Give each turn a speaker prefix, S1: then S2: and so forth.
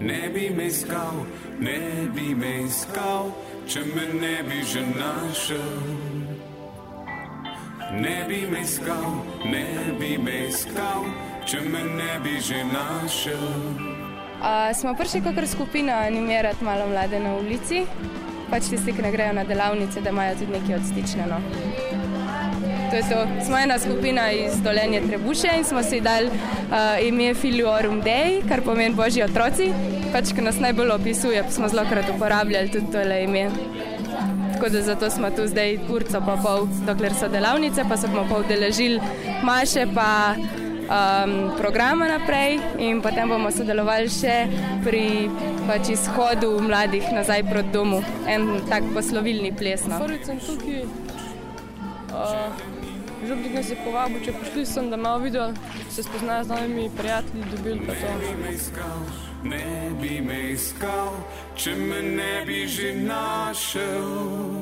S1: ne bi me iskal, ne bi me iskal, če me ne bi že našel. Ne bi me iskal, ne bi me iskal, če me ne bi že našel.
S2: Uh, smo prišli kot skupina animirati malo mlade na ulici, pač tisti, ki ne grejo na delavnice, da imajo tudi nekaj odstičneno. To je to. Smo ena skupina iz Dolenje Trebuše in smo si dali uh, ime Filiorum Dei, kar pomeni Božji otroci. Pač, ki nas najbolj opisuje, smo zelo krat uporabljali tudi tole ime. Tako da zato smo tu zdaj urco pa pol, dokler so delavnice, pa se bomo pa udeležili maše pa um, programa naprej in potem bomo sodelovali še pri pač izhodu mladih nazaj proti domu, en tak poslovilni ples. No.
S3: Prvič sem tukaj, uh, župnik nas je povabil, če prišli sem, da malo videl, se spoznajo z novimi prijatelji, dobili pa to.
S1: Ne bi me iskal, če me ne bi že našel.